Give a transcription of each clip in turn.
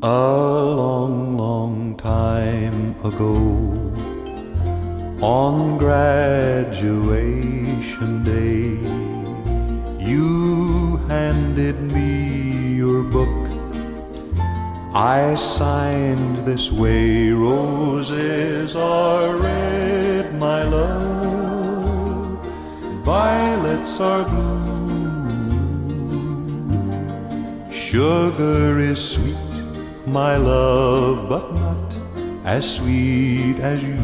A long, long time ago, on graduation day, you handed me your book. I signed this way, roses are red, my love, violets are blue, sugar is sweet my love, but not as sweet as you.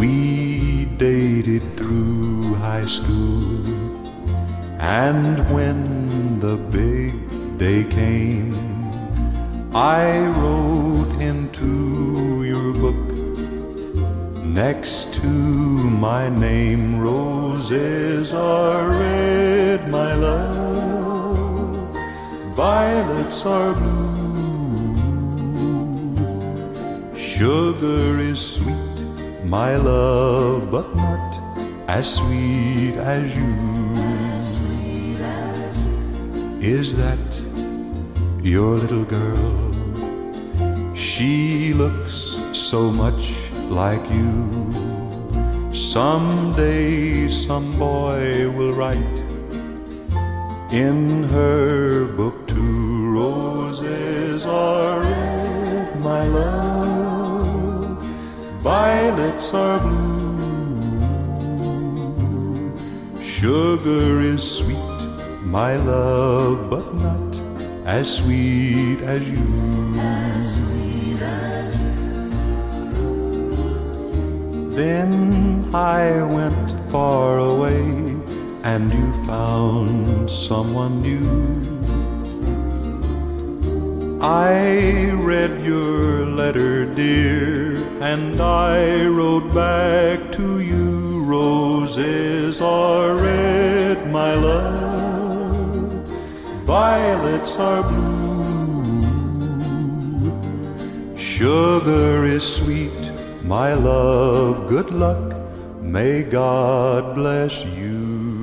We dated through high school, and when the big day came, I wrote into your book next to my name. Roses are violets are blue. Sugar is sweet, my love, but not as sweet as you. Is that your little girl? She looks so much like you. Someday some boy will write in her book are red, my love, violets are blue. Sugar is sweet, my love, but not as sweet as you. Then I went far away, and you found someone new. I read your letter, dear, and I wrote back to you. Roses are red, my love, violets are blue. Sugar is sweet, my love, good luck, may God bless you.